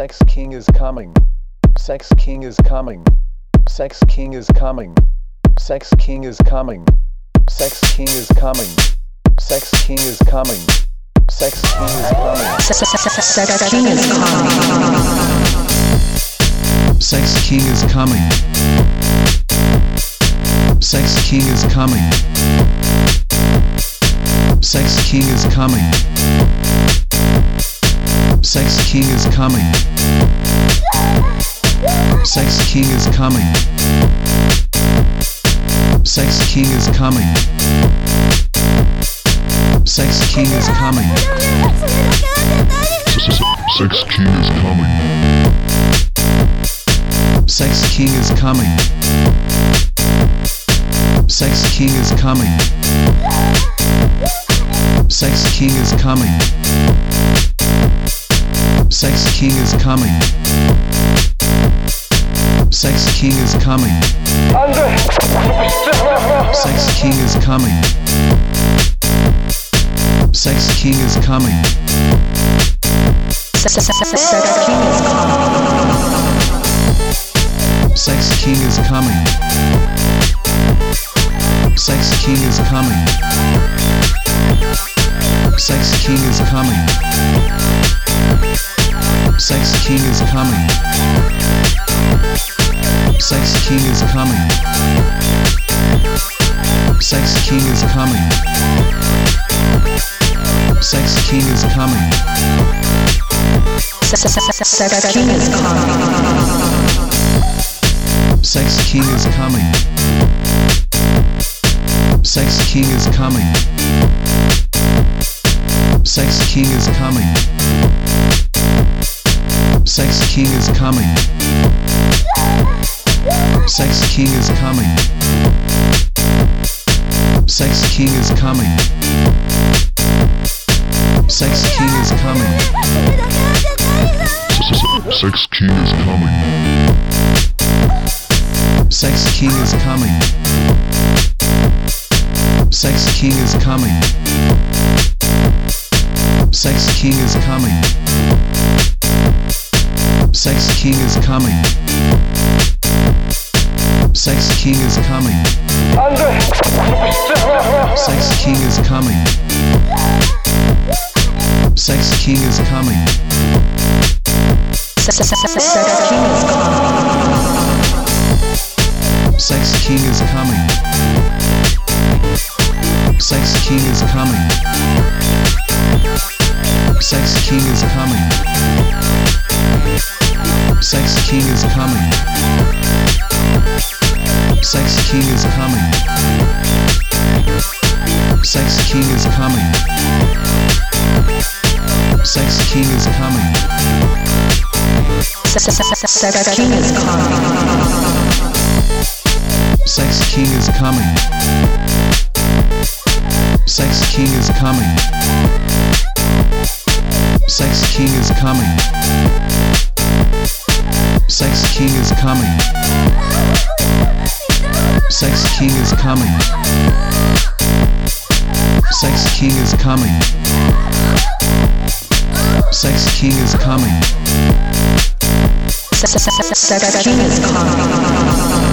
Sex King is coming. Sex King is coming. Sex King is coming. Sex King is coming. Sex King is coming. Sex King is coming. Sex King is coming. Sex King is coming. Sex King is coming. Sex King is coming. Sex King is coming. Sex King is coming. Sex King is coming. Sex King is coming. Sex King is coming. Sex King is coming. Sex King is coming. Sex King is coming. Sex King is coming. Sex King is coming. Sex King is coming. Sex King is coming. Sex King is coming. Sex King is coming. Sex King is coming. Sex King is coming. Sex King is coming. Sex King is coming. Sex King is coming. Sex King is coming. Sex King is coming. Sex King is coming. Sex King is coming. Sex King is coming. Sex King is coming. Sex King is coming. Sex King is coming. Sex King is coming. Sex King is coming. Sex King is coming. Sex King is coming. Sex King is coming. Sex King is coming. Sex King is coming. Sex King is coming. Sex King is coming. Sex King is coming. Sex King is coming. Sex King is coming. Sex King is coming. Sex King is coming. Sex King is coming. Sex King is coming. Sex King is coming. Sex King is coming. Sex King is coming. Sex King is coming. Sex King is coming. Sex King is coming. Sex King is coming. Sex King is coming. Sex King is coming. Sex King is coming. Sex King is coming.